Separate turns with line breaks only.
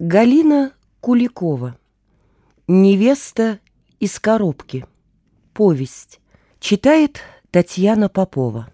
Галина Куликова. Невеста из коробки. Повесть. Читает Татьяна Попова.